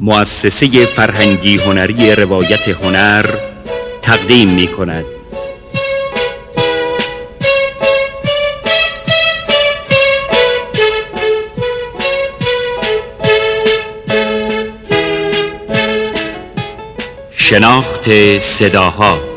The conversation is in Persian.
مؤسسه فرهنگی هنری روایت هنر تقدیم می کند شناخت صداها